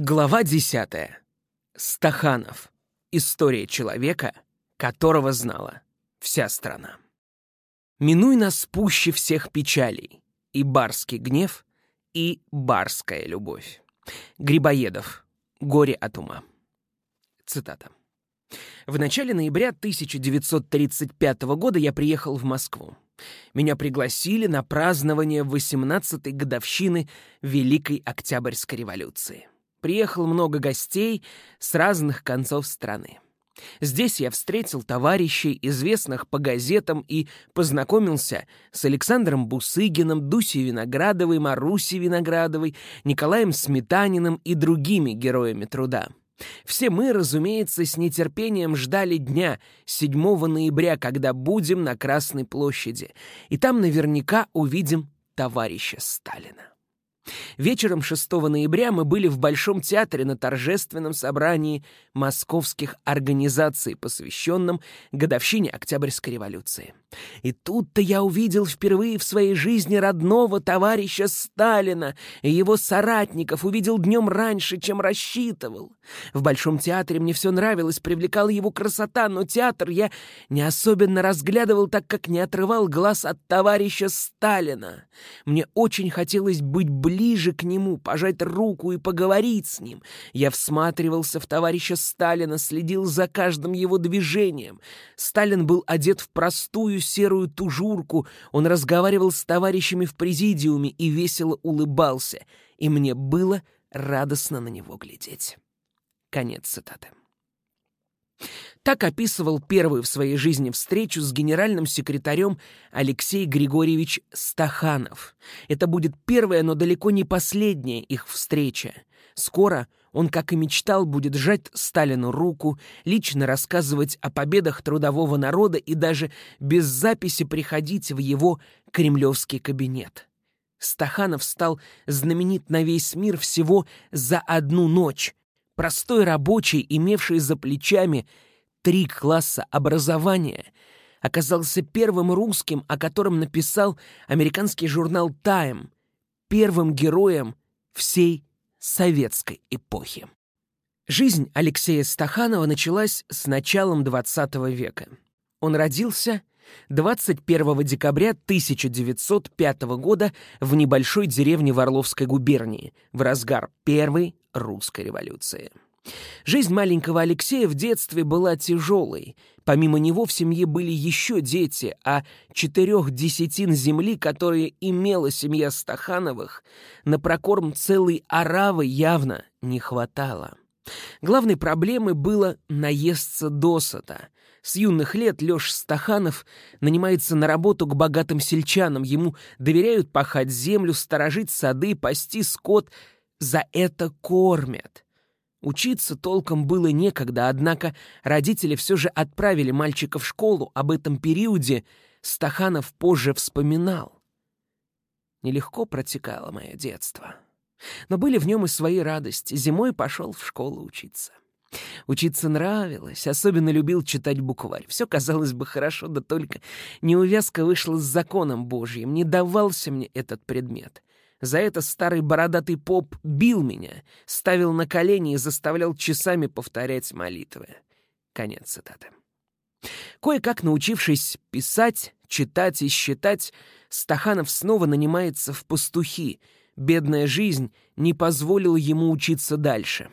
Глава десятая. Стаханов. История человека, которого знала вся страна. Минуй нас пуще всех печалей, и барский гнев, и барская любовь. Грибоедов. Горе от ума. Цитата. В начале ноября 1935 года я приехал в Москву. Меня пригласили на празднование 18-й годовщины Великой Октябрьской революции. Приехало много гостей с разных концов страны. Здесь я встретил товарищей, известных по газетам, и познакомился с Александром Бусыгиным, Дусей Виноградовой, Марусей Виноградовой, Николаем Сметаниным и другими героями труда. Все мы, разумеется, с нетерпением ждали дня 7 ноября, когда будем на Красной площади, и там наверняка увидим товарища Сталина. Вечером 6 ноября мы были в Большом театре на торжественном собрании московских организаций, посвященном годовщине Октябрьской революции. И тут-то я увидел впервые в своей жизни родного товарища Сталина и его соратников, увидел днем раньше, чем рассчитывал. В Большом театре мне все нравилось, привлекала его красота, но театр я не особенно разглядывал, так как не отрывал глаз от товарища Сталина. Мне очень хотелось быть ближе к нему, пожать руку и поговорить с ним. Я всматривался в товарища Сталина, следил за каждым его движением. Сталин был одет в простую серую тужурку, он разговаривал с товарищами в президиуме и весело улыбался, и мне было радостно на него глядеть. Конец цитаты. Так описывал первую в своей жизни встречу с генеральным секретарем Алексей Григорьевич Стаханов. Это будет первая, но далеко не последняя их встреча. Скоро он, как и мечтал, будет сжать Сталину руку, лично рассказывать о победах трудового народа и даже без записи приходить в его кремлевский кабинет. Стаханов стал знаменит на весь мир всего за одну ночь. Простой рабочий, имевший за плечами три класса образования, оказался первым русским, о котором написал американский журнал «Тайм», первым героем всей советской эпохи. Жизнь Алексея Стаханова началась с началом XX века. Он родился 21 декабря 1905 года в небольшой деревне в Орловской губернии в разгар Первой русской революции. Жизнь маленького Алексея в детстве была тяжелой. Помимо него в семье были еще дети, а четырех десятин земли, которые имела семья Стахановых, на прокорм целой аравы явно не хватало. Главной проблемой было наесться досыта. С юных лет Лёш Стаханов нанимается на работу к богатым сельчанам. Ему доверяют пахать землю, сторожить сады, пасти скот. За это кормят. Учиться толком было некогда, однако родители все же отправили мальчика в школу. Об этом периоде Стаханов позже вспоминал. Нелегко протекало мое детство. Но были в нем и свои радости. Зимой пошел в школу учиться. Учиться нравилось, особенно любил читать букварь. Все казалось бы хорошо, да только неувязка вышла с законом Божьим. Не давался мне этот предмет. За это старый бородатый поп бил меня, ставил на колени и заставлял часами повторять молитвы. Конец цитаты. Кое-как научившись писать, читать и считать, Стаханов снова нанимается в пастухи. Бедная жизнь не позволила ему учиться дальше.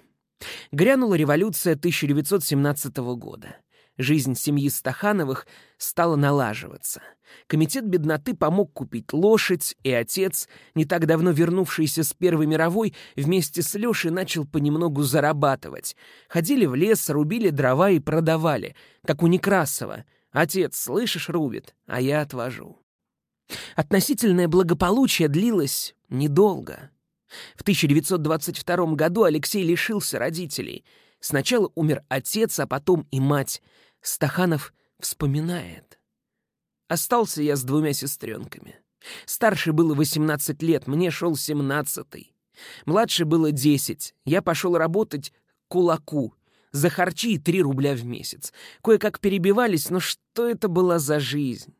Грянула революция 1917 года жизнь семьи Стахановых стала налаживаться. Комитет бедноты помог купить лошадь, и отец, не так давно вернувшийся с Первой мировой, вместе с Лешей начал понемногу зарабатывать. Ходили в лес, рубили дрова и продавали, как у Некрасова. Отец, слышишь, рубит, а я отвожу. Относительное благополучие длилось недолго. В 1922 году Алексей лишился родителей. Сначала умер отец, а потом и мать — Стаханов вспоминает. Остался я с двумя сестренками. Старший было 18 лет, мне шел 17 Младший было 10. Я пошел работать кулаку. За харчи 3 рубля в месяц. Кое-как перебивались, но что это была за жизнь?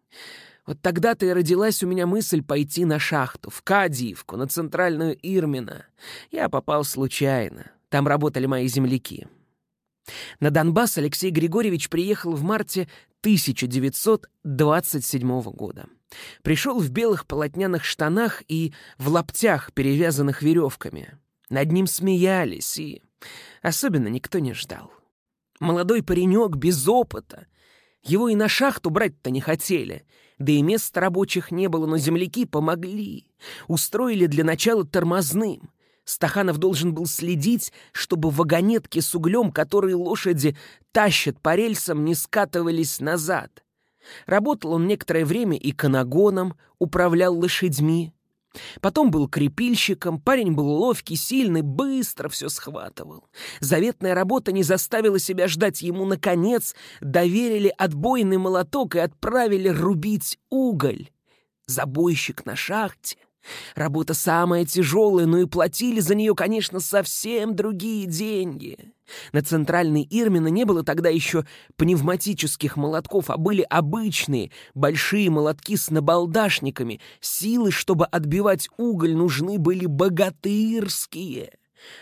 Вот тогда-то и родилась у меня мысль пойти на шахту, в Кадиевку, на центральную Ирмина. Я попал случайно. Там работали мои земляки. На Донбасс Алексей Григорьевич приехал в марте 1927 года. Пришел в белых полотняных штанах и в лаптях, перевязанных веревками. Над ним смеялись, и особенно никто не ждал. Молодой паренек без опыта. Его и на шахту брать-то не хотели. Да и мест рабочих не было, но земляки помогли. Устроили для начала тормозным. Стаханов должен был следить, чтобы вагонетки с углем, которые лошади тащат по рельсам, не скатывались назад. Работал он некоторое время и канагоном, управлял лошадьми. Потом был крепильщиком, парень был ловкий, сильный, быстро все схватывал. Заветная работа не заставила себя ждать, ему, наконец, доверили отбойный молоток и отправили рубить уголь. Забойщик на шахте Работа самая тяжелая, но и платили за нее, конечно, совсем другие деньги. На центральной Ирмина не было тогда еще пневматических молотков, а были обычные, большие молотки с набалдашниками. Силы, чтобы отбивать уголь, нужны были богатырские.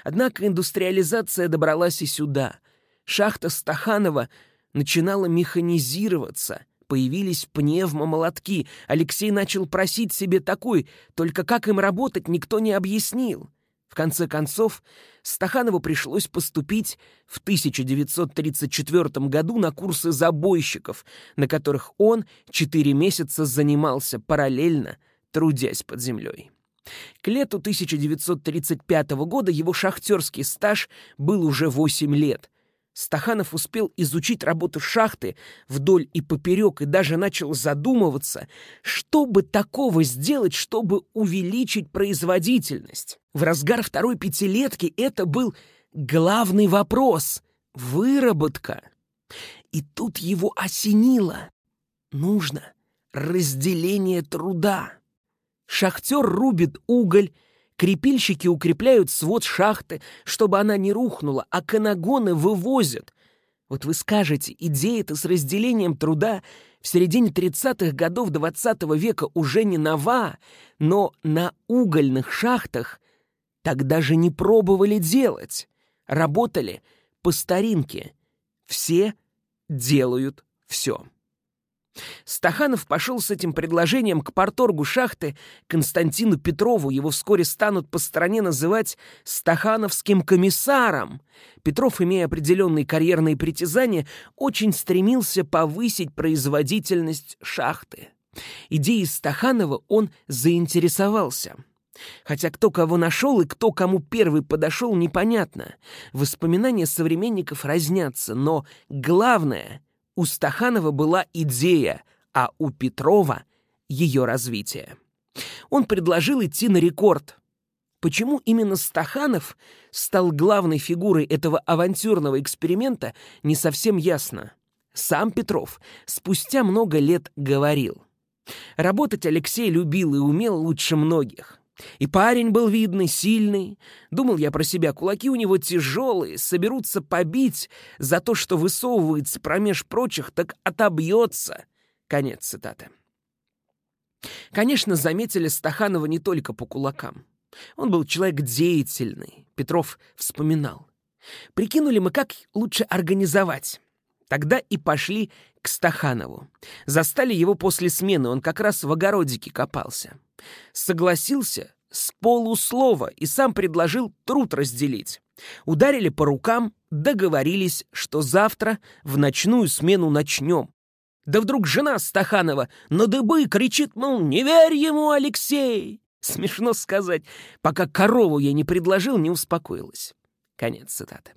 Однако индустриализация добралась и сюда. Шахта Стаханова начинала механизироваться — Появились пневмомолотки. Алексей начал просить себе такой, только как им работать, никто не объяснил. В конце концов, Стаханову пришлось поступить в 1934 году на курсы забойщиков, на которых он четыре месяца занимался параллельно, трудясь под землей. К лету 1935 года его шахтерский стаж был уже 8 лет, Стаханов успел изучить работу шахты вдоль и поперек и даже начал задумываться, что бы такого сделать, чтобы увеличить производительность. В разгар второй пятилетки это был главный вопрос — выработка. И тут его осенило. Нужно разделение труда. Шахтер рубит уголь, Крепильщики укрепляют свод шахты, чтобы она не рухнула, а канагоны вывозят. Вот вы скажете, идея-то с разделением труда в середине 30-х годов XX -го века уже не нова, но на угольных шахтах тогда же не пробовали делать. Работали по старинке. Все делают все. Стаханов пошел с этим предложением к порторгу шахты Константину Петрову. Его вскоре станут по стране называть «стахановским комиссаром». Петров, имея определенные карьерные притязания, очень стремился повысить производительность шахты. Идеей Стаханова он заинтересовался. Хотя кто кого нашел и кто кому первый подошел, непонятно. Воспоминания современников разнятся, но главное — у Стаханова была идея, а у Петрова — ее развитие. Он предложил идти на рекорд. Почему именно Стаханов стал главной фигурой этого авантюрного эксперимента, не совсем ясно. Сам Петров спустя много лет говорил. Работать Алексей любил и умел лучше многих. И парень был видный, сильный. Думал я про себя, кулаки у него тяжелые, соберутся побить за то, что высовывается промеж прочих, так отобьется. Конец цитаты. Конечно, заметили Стаханова не только по кулакам. Он был человек деятельный, Петров вспоминал. Прикинули мы, как лучше организовать. Тогда и пошли к Стаханову. Застали его после смены, он как раз в огородике копался. Согласился с полуслова и сам предложил труд разделить. Ударили по рукам, договорились, что завтра в ночную смену начнем. Да вдруг жена Стаханова на дыбы кричит, мол, не верь ему, Алексей! Смешно сказать, пока корову я не предложил, не успокоилась. Конец цитаты.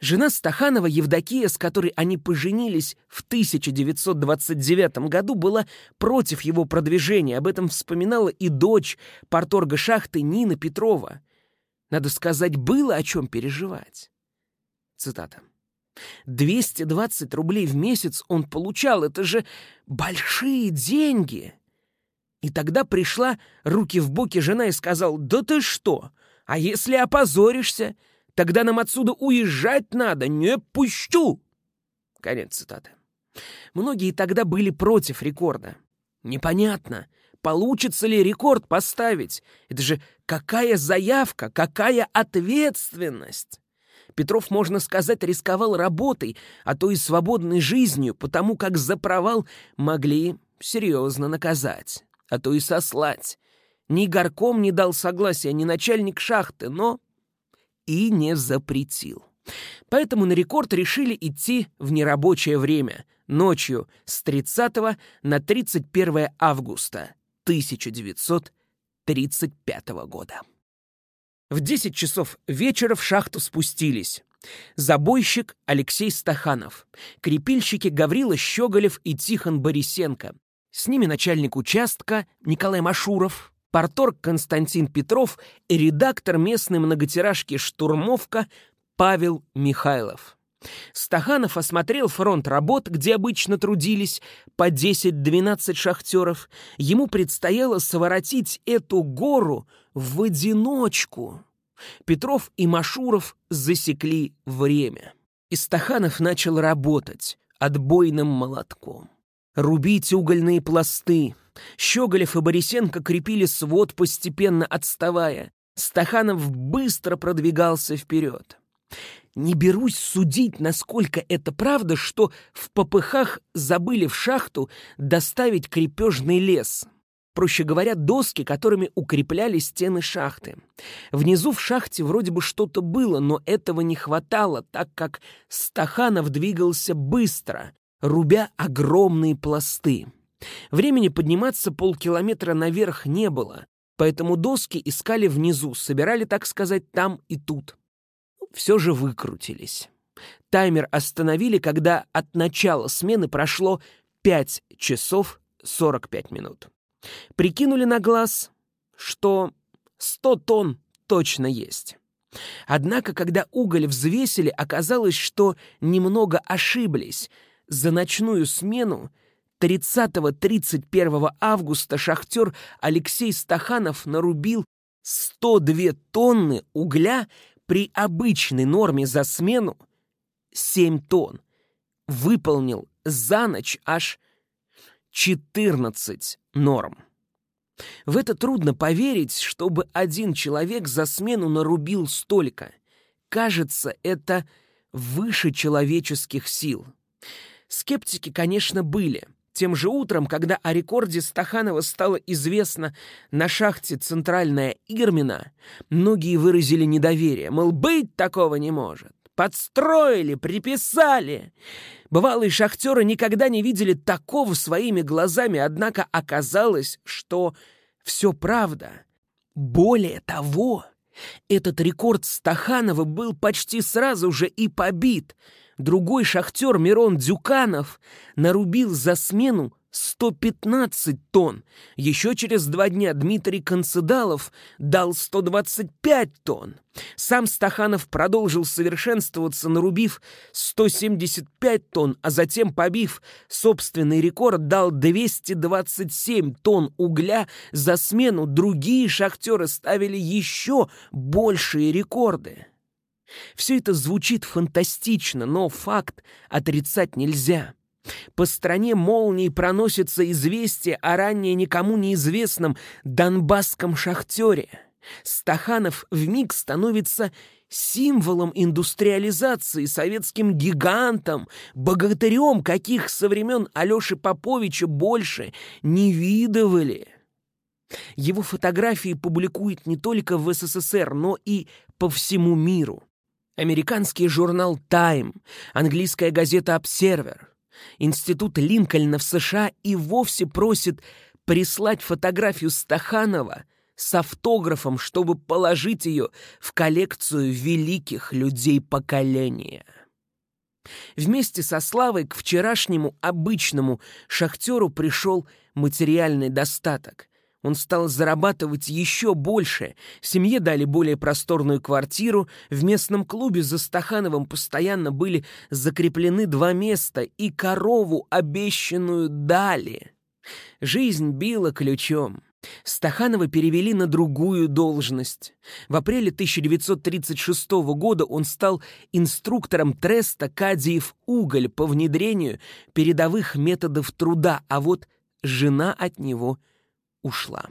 Жена Стаханова Евдокия, с которой они поженились в 1929 году, была против его продвижения. Об этом вспоминала и дочь порторга шахты Нина Петрова. Надо сказать, было о чем переживать. Цитата. «220 рублей в месяц он получал. Это же большие деньги!» И тогда пришла руки в боки жена и сказал, «Да ты что? А если опозоришься? Тогда нам отсюда уезжать надо, не пущу!» Конец цитаты. Многие тогда были против рекорда. Непонятно, получится ли рекорд поставить. Это же какая заявка, какая ответственность. Петров, можно сказать, рисковал работой, а то и свободной жизнью, потому как за провал могли серьезно наказать, а то и сослать. Ни горком не дал согласия, ни начальник шахты, но и не запретил. Поэтому на рекорд решили идти в нерабочее время, ночью с 30 на 31 августа 1935 года. В 10 часов вечера в шахту спустились. Забойщик Алексей Стаханов, крепильщики Гаврила Щеголев и Тихон Борисенко. С ними начальник участка Николай Машуров, порторг Константин Петров и редактор местной многотиражки «Штурмовка» Павел Михайлов. Стаханов осмотрел фронт работ, где обычно трудились по 10-12 шахтеров. Ему предстояло своротить эту гору в одиночку. Петров и Машуров засекли время. И Стаханов начал работать отбойным молотком. Рубить угольные пласты. Щеголев и Борисенко крепили свод, постепенно отставая. Стаханов быстро продвигался вперед. Не берусь судить, насколько это правда, что в попыхах забыли в шахту доставить крепежный лес. Проще говоря, доски, которыми укрепляли стены шахты. Внизу в шахте вроде бы что-то было, но этого не хватало, так как Стаханов двигался быстро, рубя огромные пласты. Времени подниматься полкилометра наверх не было, поэтому доски искали внизу, собирали, так сказать, там и тут все же выкрутились. Таймер остановили, когда от начала смены прошло 5 часов 45 минут. Прикинули на глаз, что 100 тонн точно есть. Однако, когда уголь взвесили, оказалось, что немного ошиблись. За ночную смену 30-31 августа шахтер Алексей Стаханов нарубил 102 тонны угля при обычной норме за смену 7 тонн, выполнил за ночь аж 14 норм. В это трудно поверить, чтобы один человек за смену нарубил столько. Кажется, это выше человеческих сил. Скептики, конечно, были. Тем же утром, когда о рекорде Стаханова стало известно на шахте «Центральная Ирмина», многие выразили недоверие, мол, быть такого не может. Подстроили, приписали. Бывалые шахтеры никогда не видели такого своими глазами, однако оказалось, что все правда. Более того, этот рекорд Стаханова был почти сразу же и побит — другой шахтер Мирон Дюканов нарубил за смену 115 тонн. Еще через два дня Дмитрий Концедалов дал 125 тонн. Сам Стаханов продолжил совершенствоваться, нарубив 175 тонн, а затем, побив собственный рекорд, дал 227 тонн угля за смену. Другие шахтеры ставили еще большие рекорды. Все это звучит фантастично, но факт отрицать нельзя. По стране молнией проносится известие о ранее никому неизвестном донбасском шахтере. Стаханов вмиг становится символом индустриализации, советским гигантом, богатырем, каких со времен Алеши Поповича больше не видывали. Его фотографии публикуют не только в СССР, но и по всему миру. Американский журнал «Тайм», английская газета «Обсервер», Институт Линкольна в США и вовсе просит прислать фотографию Стаханова с автографом, чтобы положить ее в коллекцию великих людей поколения. Вместе со Славой к вчерашнему обычному шахтеру пришел материальный достаток. Он стал зарабатывать еще больше. Семье дали более просторную квартиру. В местном клубе за Стахановым постоянно были закреплены два места, и корову обещанную дали. Жизнь била ключом. Стаханова перевели на другую должность. В апреле 1936 года он стал инструктором Треста Кадиев Уголь по внедрению передовых методов труда, а вот жена от него – ушла.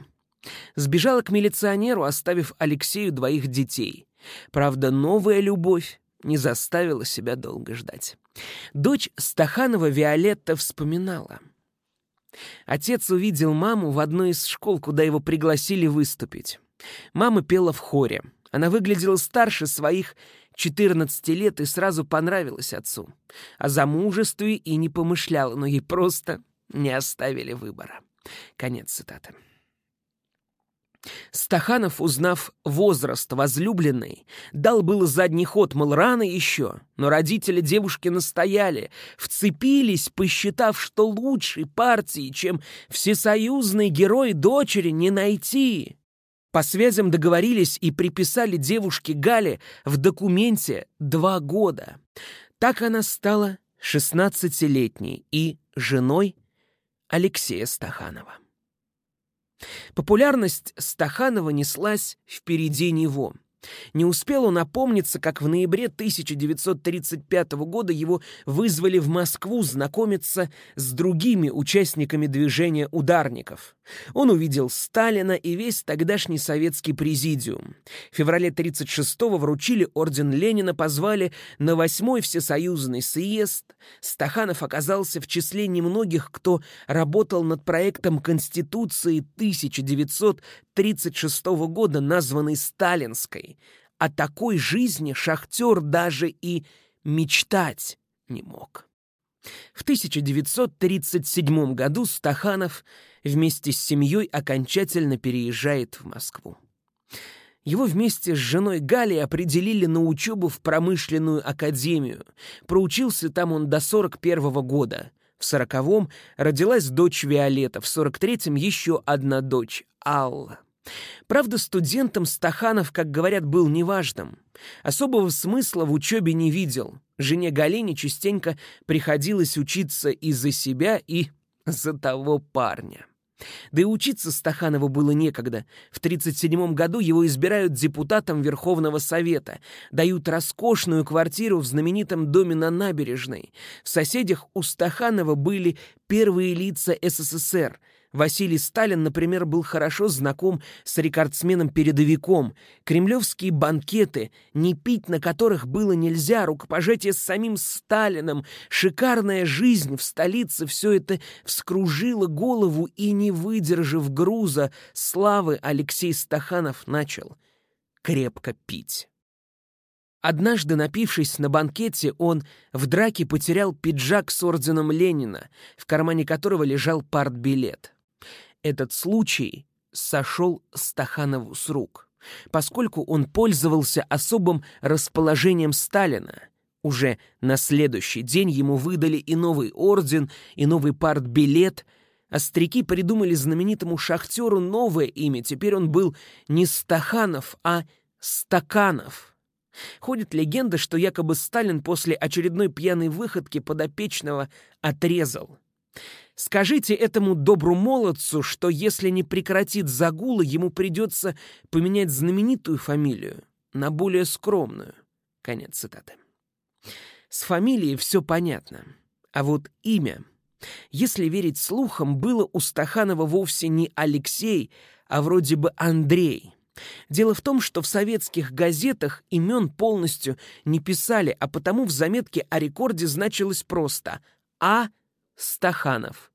Сбежала к милиционеру, оставив Алексею двоих детей. Правда, новая любовь не заставила себя долго ждать. Дочь Стаханова Виолетта вспоминала. Отец увидел маму в одной из школ, куда его пригласили выступить. Мама пела в хоре. Она выглядела старше своих 14 лет и сразу понравилась отцу. О замужестве и не помышляла, но ей просто не оставили выбора. Конец цитаты. Стаханов, узнав возраст возлюбленной, дал было задний ход, мол, рано еще, но родители девушки настояли, вцепились, посчитав, что лучшей партии, чем всесоюзный герой дочери, не найти. По связям договорились и приписали девушке Гале в документе два года. Так она стала шестнадцатилетней и женой Алексея Стаханова. Популярность Стаханова неслась впереди него. Не успел он опомниться, как в ноябре 1935 года его вызвали в Москву знакомиться с другими участниками движения ударников. Он увидел Сталина и весь тогдашний советский президиум. В феврале 1936-го вручили орден Ленина, позвали на восьмой всесоюзный съезд. Стаханов оказался в числе немногих, кто работал над проектом Конституции 1936 года, названной Сталинской. О такой жизни шахтер даже и мечтать не мог. В 1937 году Стаханов вместе с семьей окончательно переезжает в Москву. Его вместе с женой Галей определили на учебу в промышленную академию. Проучился там он до 41 -го года. В сороковом родилась дочь Виолетта, в 43-м еще одна дочь, Алла. Правда, студентом Стаханов, как говорят, был неважным. Особого смысла в учебе не видел. Жене Галине частенько приходилось учиться из-за себя и за того парня. Да и учиться Стаханову было некогда. В 1937 году его избирают депутатом Верховного Совета, дают роскошную квартиру в знаменитом доме на набережной. В соседях у Стаханова были первые лица СССР — Василий Сталин, например, был хорошо знаком с рекордсменом-передовиком. Кремлевские банкеты, не пить на которых было нельзя, рукопожатие с самим Сталином, шикарная жизнь в столице — все это вскружило голову и, не выдержав груза, славы Алексей Стаханов начал крепко пить. Однажды, напившись на банкете, он в драке потерял пиджак с орденом Ленина, в кармане которого лежал партбилет. Этот случай сошел Стаханову с рук, поскольку он пользовался особым расположением Сталина. Уже на следующий день ему выдали и новый орден, и новый партбилет. Остряки придумали знаменитому шахтеру новое имя. Теперь он был не Стаханов, а Стаканов. Ходит легенда, что якобы Сталин после очередной пьяной выходки подопечного отрезал. Скажите этому добру молодцу, что если не прекратит загулы, ему придется поменять знаменитую фамилию на более скромную. Конец цитаты. С фамилией все понятно. А вот имя, если верить слухам, было у Стаханова вовсе не Алексей, а вроде бы Андрей. Дело в том, что в советских газетах имен полностью не писали, а потому в заметке о рекорде значилось просто «А. Стаханов».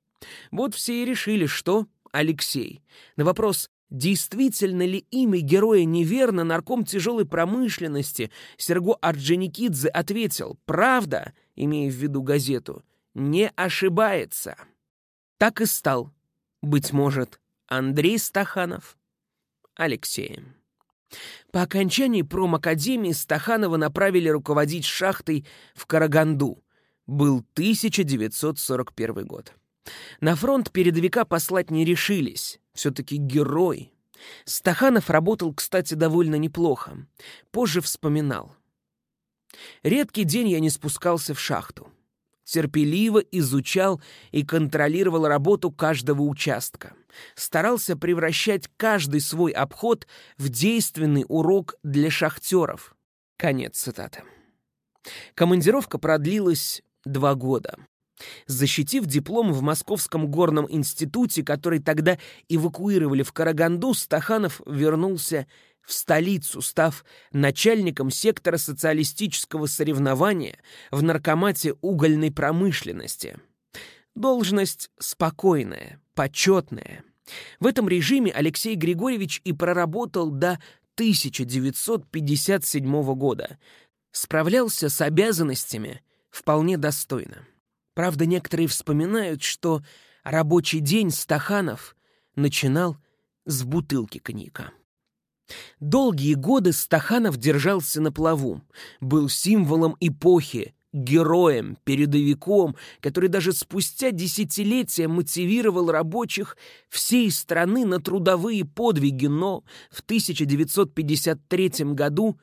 Вот все и решили, что Алексей. На вопрос, действительно ли имя героя неверно, нарком тяжелой промышленности Серго Орджоникидзе ответил «Правда», имея в виду газету, «не ошибается». Так и стал, быть может, Андрей Стаханов Алексеем. По окончании промакадемии Стаханова направили руководить шахтой в Караганду. Был 1941 год. На фронт передовика послать не решились. Все-таки герой. Стаханов работал, кстати, довольно неплохо. Позже вспоминал. Редкий день я не спускался в шахту. Терпеливо изучал и контролировал работу каждого участка. Старался превращать каждый свой обход в действенный урок для шахтеров. Конец цитаты. Командировка продлилась два года. Защитив диплом в Московском горном институте, который тогда эвакуировали в Караганду, Стаханов вернулся в столицу, став начальником сектора социалистического соревнования в наркомате угольной промышленности. Должность спокойная, почетная. В этом режиме Алексей Григорьевич и проработал до 1957 года. Справлялся с обязанностями вполне достойно. Правда, некоторые вспоминают, что рабочий день Стаханов начинал с бутылки коньяка. Долгие годы Стаханов держался на плаву, был символом эпохи, героем, передовиком, который даже спустя десятилетия мотивировал рабочих всей страны на трудовые подвиги, но в 1953 году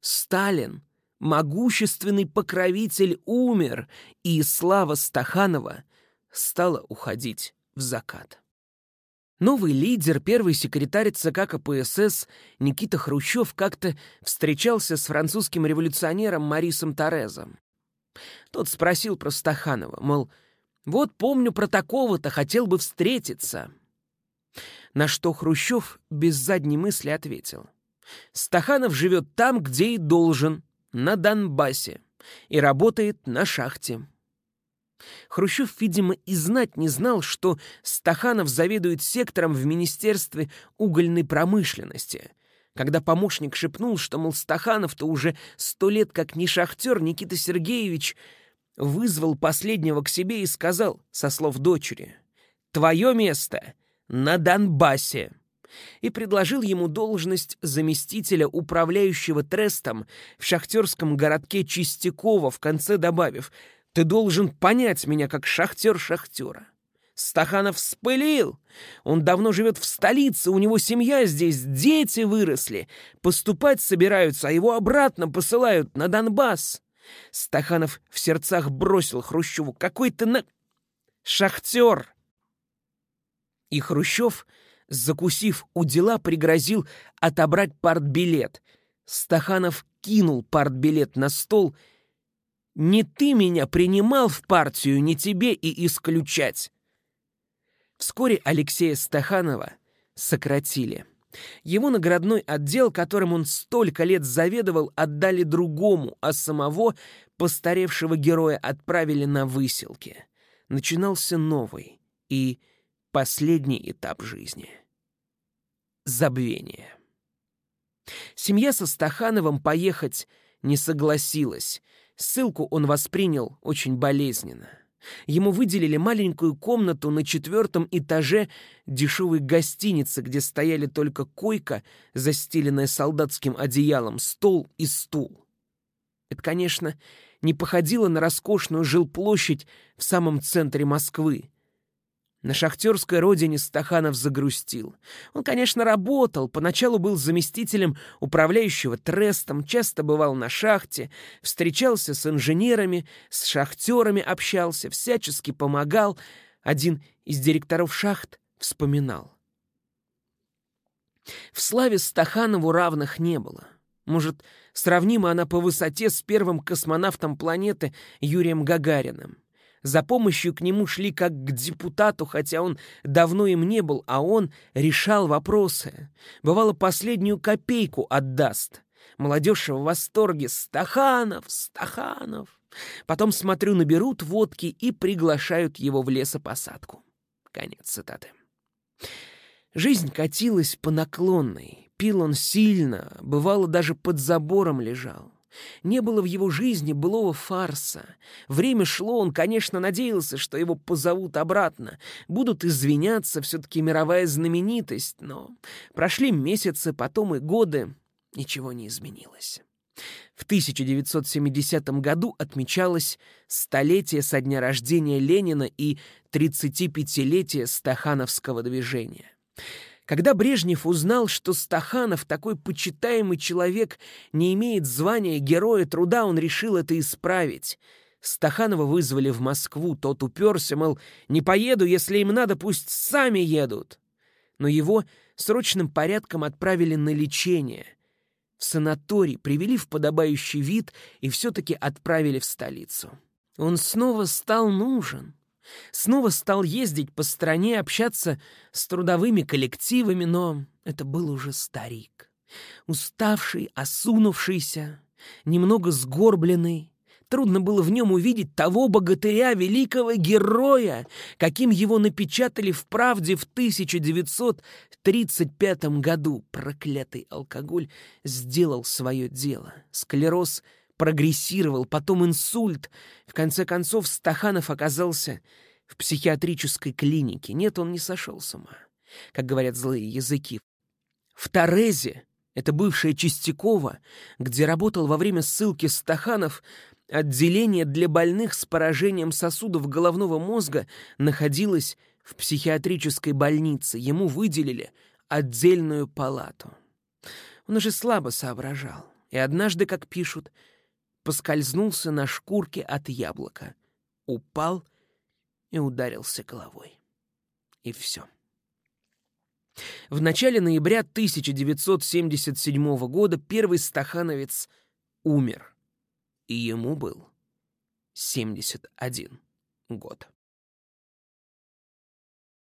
Сталин, могущественный покровитель, умер, и слава Стаханова стала уходить в закат. Новый лидер, первый секретарь ЦК КПСС Никита Хрущев как-то встречался с французским революционером Марисом Торезом. Тот спросил про Стаханова, мол, вот помню про такого-то, хотел бы встретиться. На что Хрущев без задней мысли ответил. Стаханов живет там, где и должен, на Донбассе, и работает на шахте. Хрущев, видимо, и знать не знал, что Стаханов заведует сектором в Министерстве угольной промышленности. Когда помощник шепнул, что, мол, Стаханов-то уже сто лет как не шахтер, Никита Сергеевич вызвал последнего к себе и сказал, со слов дочери, «Твое место на Донбассе» и предложил ему должность заместителя управляющего трестом в шахтерском городке Чистякова, в конце добавив ты должен понять меня как шахтер шахтера. Стаханов вспылил. Он давно живет в столице, у него семья здесь, дети выросли. Поступать собираются, а его обратно посылают на Донбасс. Стаханов в сердцах бросил Хрущеву. Какой ты на... шахтер! И Хрущев, закусив у дела, пригрозил отобрать партбилет. Стаханов кинул партбилет на стол не ты меня принимал в партию, не тебе и исключать. Вскоре Алексея Стаханова сократили. Его наградной отдел, которым он столько лет заведовал, отдали другому, а самого постаревшего героя отправили на выселки. Начинался новый и последний этап жизни. Забвение. Семья со Стахановым поехать не согласилась, Ссылку он воспринял очень болезненно. Ему выделили маленькую комнату на четвертом этаже дешевой гостиницы, где стояли только койка, застеленная солдатским одеялом, стол и стул. Это, конечно, не походило на роскошную жилплощадь в самом центре Москвы, на шахтерской родине Стаханов загрустил. Он, конечно, работал, поначалу был заместителем управляющего трестом, часто бывал на шахте, встречался с инженерами, с шахтерами общался, всячески помогал. Один из директоров шахт вспоминал. В славе Стаханову равных не было. Может, сравнима она по высоте с первым космонавтом планеты Юрием Гагариным. За помощью к нему шли как к депутату, хотя он давно им не был, а он решал вопросы. Бывало, последнюю копейку отдаст. Молодежь в восторге. Стаханов, Стаханов. Потом, смотрю, наберут водки и приглашают его в лесопосадку. Конец цитаты. Жизнь катилась по наклонной. Пил он сильно, бывало, даже под забором лежал. Не было в его жизни былого фарса. Время шло, он, конечно, надеялся, что его позовут обратно. Будут извиняться, все-таки мировая знаменитость. Но прошли месяцы, потом и годы. Ничего не изменилось. В 1970 году отмечалось столетие со дня рождения Ленина и 35-летие Стахановского движения. Когда Брежнев узнал, что Стаханов, такой почитаемый человек, не имеет звания Героя Труда, он решил это исправить. Стаханова вызвали в Москву, тот уперся, мол, не поеду, если им надо, пусть сами едут. Но его срочным порядком отправили на лечение. В санаторий привели в подобающий вид и все-таки отправили в столицу. Он снова стал нужен. Снова стал ездить по стране, общаться с трудовыми коллективами, но это был уже старик. Уставший, осунувшийся, немного сгорбленный. Трудно было в нем увидеть того богатыря, великого героя, каким его напечатали в «Правде» в 1935 году. Проклятый алкоголь сделал свое дело. Склероз прогрессировал, потом инсульт. В конце концов, Стаханов оказался в психиатрической клинике. Нет, он не сошел с ума, как говорят злые языки. В Торезе, это бывшая Чистякова, где работал во время ссылки Стаханов, Отделение для больных с поражением сосудов головного мозга находилось в психиатрической больнице. Ему выделили отдельную палату. Он уже слабо соображал. И однажды, как пишут, поскользнулся на шкурке от яблока, упал и ударился головой. И все. В начале ноября 1977 года первый стахановец умер и ему был 71 год.